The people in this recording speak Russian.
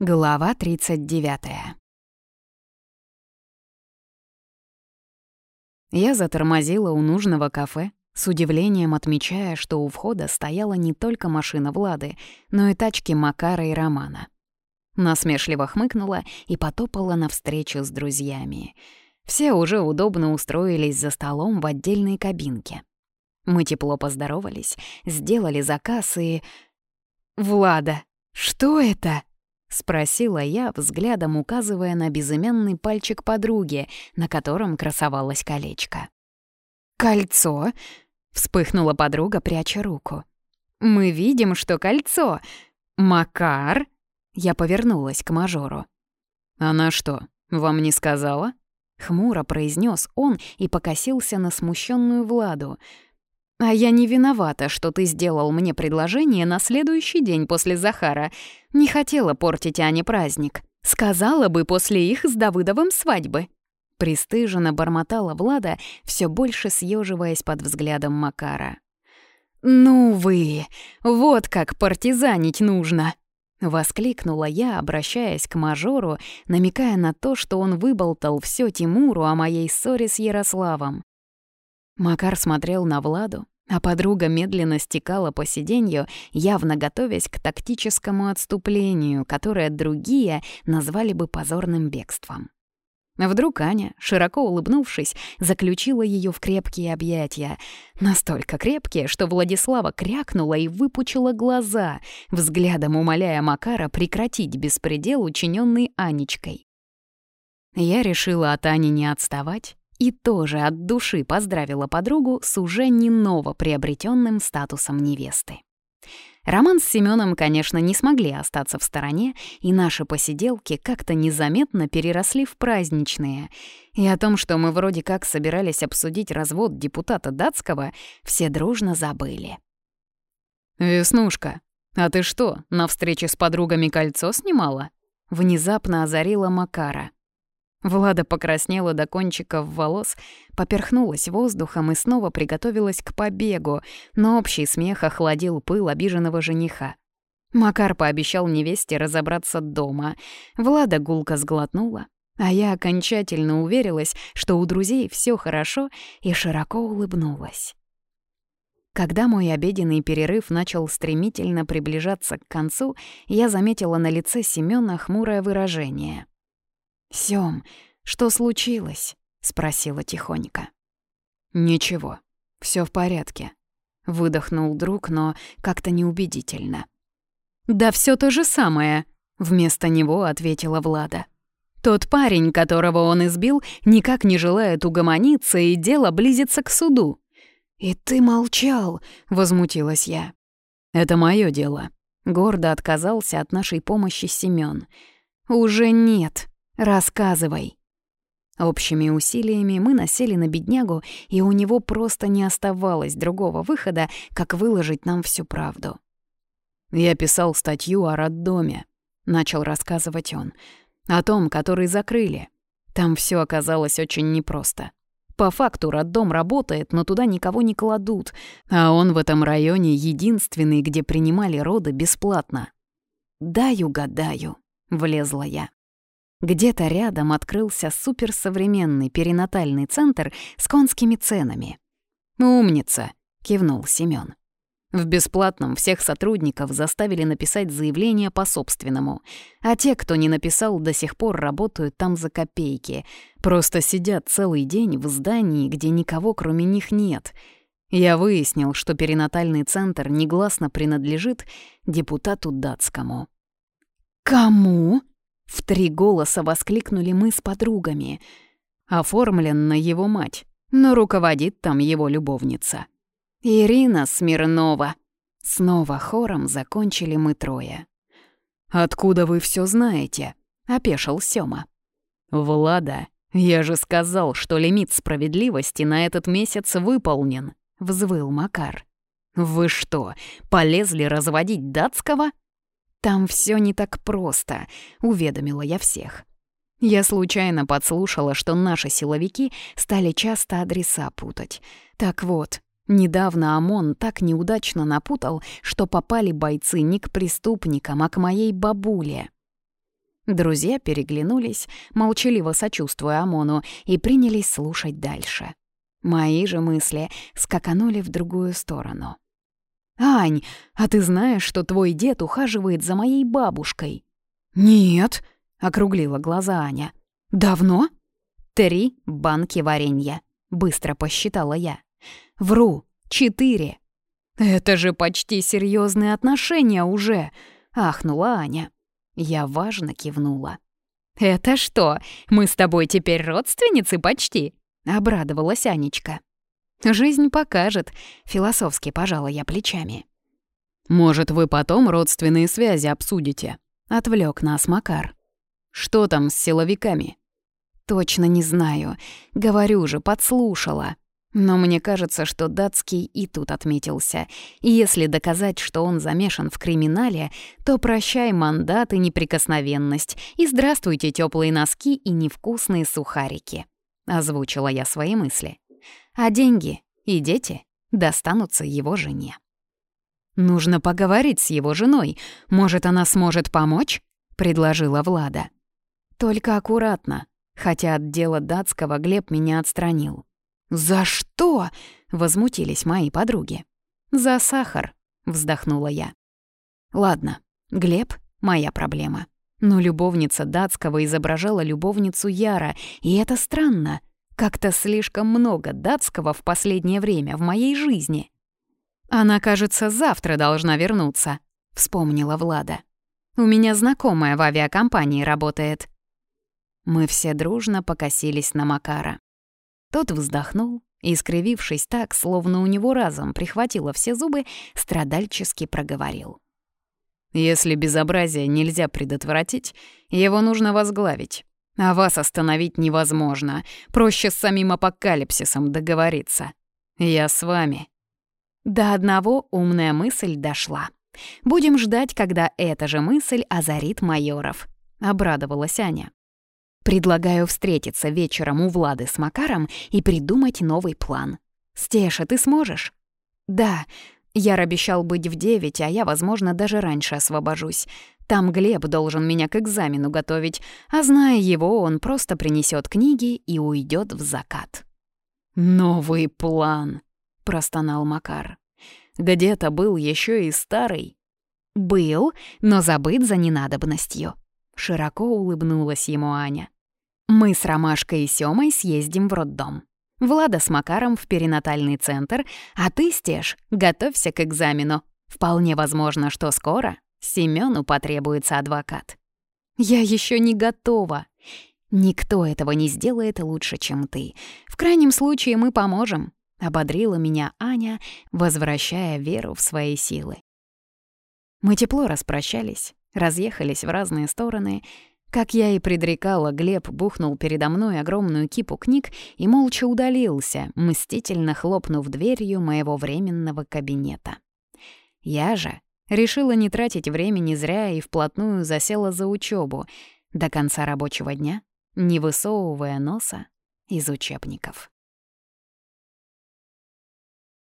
Глава 39 Я затормозила у нужного кафе, с удивлением отмечая, что у входа стояла не только машина Влады, но и тачки Макара и Романа. Насмешливо хмыкнула и потопала навстречу с друзьями. Все уже удобно устроились за столом в отдельной кабинке. Мы тепло поздоровались, сделали заказ и... «Влада, что это?» — спросила я, взглядом указывая на безымянный пальчик подруги, на котором красовалось колечко. «Кольцо?» — вспыхнула подруга, пряча руку. «Мы видим, что кольцо. Макар?» Я повернулась к мажору. «Она что, вам не сказала?» Хмуро произнес он и покосился на смущенную Владу — «А я не виновата, что ты сделал мне предложение на следующий день после Захара. Не хотела портить Ане праздник. Сказала бы после их с Давыдовым свадьбы». Престыженно бормотала Влада, все больше съеживаясь под взглядом Макара. «Ну вы, вот как партизанить нужно!» Воскликнула я, обращаясь к мажору, намекая на то, что он выболтал все Тимуру о моей ссоре с Ярославом. Макар смотрел на Владу, а подруга медленно стекала по сиденью, явно готовясь к тактическому отступлению, которое другие назвали бы позорным бегством. Вдруг Аня, широко улыбнувшись, заключила ее в крепкие объятия. Настолько крепкие, что Владислава крякнула и выпучила глаза, взглядом умоляя Макара прекратить беспредел, учиненный Анечкой. Я решила от Ани не отставать и тоже от души поздравила подругу с уже не новоприобретенным статусом невесты. Роман с Семеном, конечно, не смогли остаться в стороне, и наши посиделки как-то незаметно переросли в праздничные. И о том, что мы вроде как собирались обсудить развод депутата датского, все дружно забыли. «Веснушка, а ты что, на встрече с подругами кольцо снимала?» Внезапно озарила Макара — Влада покраснела до кончиков волос, поперхнулась воздухом и снова приготовилась к побегу, но общий смех охладил пыл обиженного жениха. Макар пообещал невесте разобраться дома. Влада гулко сглотнула, а я окончательно уверилась, что у друзей все хорошо, и широко улыбнулась. Когда мой обеденный перерыв начал стремительно приближаться к концу, я заметила на лице Семёна хмурое выражение — «Сём, что случилось?» — спросила тихонько. «Ничего, всё в порядке», — выдохнул друг, но как-то неубедительно. «Да всё то же самое», — вместо него ответила Влада. «Тот парень, которого он избил, никак не желает угомониться, и дело близится к суду». «И ты молчал», — возмутилась я. «Это моё дело», — гордо отказался от нашей помощи Семён. «Уже нет», «Рассказывай». Общими усилиями мы насели на беднягу, и у него просто не оставалось другого выхода, как выложить нам всю правду. «Я писал статью о роддоме», — начал рассказывать он, «о том, который закрыли. Там все оказалось очень непросто. По факту роддом работает, но туда никого не кладут, а он в этом районе единственный, где принимали роды бесплатно». «Дай угадаю», — влезла я. Где-то рядом открылся суперсовременный перинатальный центр с конскими ценами. «Умница!» — кивнул Семён. В бесплатном всех сотрудников заставили написать заявление по собственному, а те, кто не написал, до сих пор работают там за копейки, просто сидят целый день в здании, где никого кроме них нет. Я выяснил, что перинатальный центр негласно принадлежит депутату датскому. «Кому?» В три голоса воскликнули мы с подругами. Оформлен на его мать, но руководит там его любовница. «Ирина Смирнова». Снова хором закончили мы трое. «Откуда вы все знаете?» — опешил Сёма. «Влада, я же сказал, что лимит справедливости на этот месяц выполнен», — взвыл Макар. «Вы что, полезли разводить датского?» «Там все не так просто», — уведомила я всех. Я случайно подслушала, что наши силовики стали часто адреса путать. Так вот, недавно ОМОН так неудачно напутал, что попали бойцы не к преступникам, а к моей бабуле. Друзья переглянулись, молчаливо сочувствуя ОМОНу, и принялись слушать дальше. Мои же мысли скаканули в другую сторону. «Ань, а ты знаешь, что твой дед ухаживает за моей бабушкой?» «Нет», — округлила глаза Аня. «Давно?» «Три банки варенья», — быстро посчитала я. «Вру, четыре». «Это же почти серьезные отношения уже», — ахнула Аня. Я важно кивнула. «Это что, мы с тобой теперь родственницы почти?» — обрадовалась Анечка. «Жизнь покажет», — философски пожала я плечами. «Может, вы потом родственные связи обсудите?» — отвлек нас Макар. «Что там с силовиками?» «Точно не знаю. Говорю же, подслушала. Но мне кажется, что датский и тут отметился. И если доказать, что он замешан в криминале, то прощай мандат и неприкосновенность, и здравствуйте теплые носки и невкусные сухарики. Озвучила я свои мысли. А деньги и дети достанутся его жене. «Нужно поговорить с его женой. Может, она сможет помочь?» — предложила Влада. «Только аккуратно, хотя от дела датского Глеб меня отстранил. «За что?» — возмутились мои подруги. «За сахар», — вздохнула я. «Ладно, Глеб — моя проблема. Но любовница датского изображала любовницу Яра, и это странно. Как-то слишком много датского в последнее время в моей жизни». «Она, кажется, завтра должна вернуться», — вспомнила Влада. «У меня знакомая в авиакомпании работает». Мы все дружно покосились на Макара. Тот вздохнул и, скривившись так, словно у него разом прихватило все зубы, страдальчески проговорил. «Если безобразие нельзя предотвратить, его нужно возглавить. А вас остановить невозможно. Проще с самим апокалипсисом договориться. Я с вами». До одного умная мысль дошла. Будем ждать, когда эта же мысль озарит майоров. Обрадовалась Аня. Предлагаю встретиться вечером у Влады с Макаром и придумать новый план. Стеша, ты сможешь? Да. Яр обещал быть в девять, а я, возможно, даже раньше освобожусь. Там Глеб должен меня к экзамену готовить, а зная его, он просто принесет книги и уйдет в закат. «Новый план», — простонал Макар. «Где-то был еще и старый». «Был, но забыт за ненадобностью», — широко улыбнулась ему Аня. Мы с Ромашкой и Сёмой съездим в роддом. Влада с Макаром в перинатальный центр, а ты, Стеж, готовься к экзамену. Вполне возможно, что скоро Семёну потребуется адвокат. Я еще не готова. Никто этого не сделает лучше, чем ты. В крайнем случае мы поможем, — ободрила меня Аня, возвращая веру в свои силы. Мы тепло распрощались, разъехались в разные стороны, как я и предрекала, Глеб бухнул передо мной огромную кипу книг и молча удалился, мстительно хлопнув дверью моего временного кабинета. Я же решила не тратить времени зря и вплотную засела за учебу до конца рабочего дня, не высовывая носа из учебников.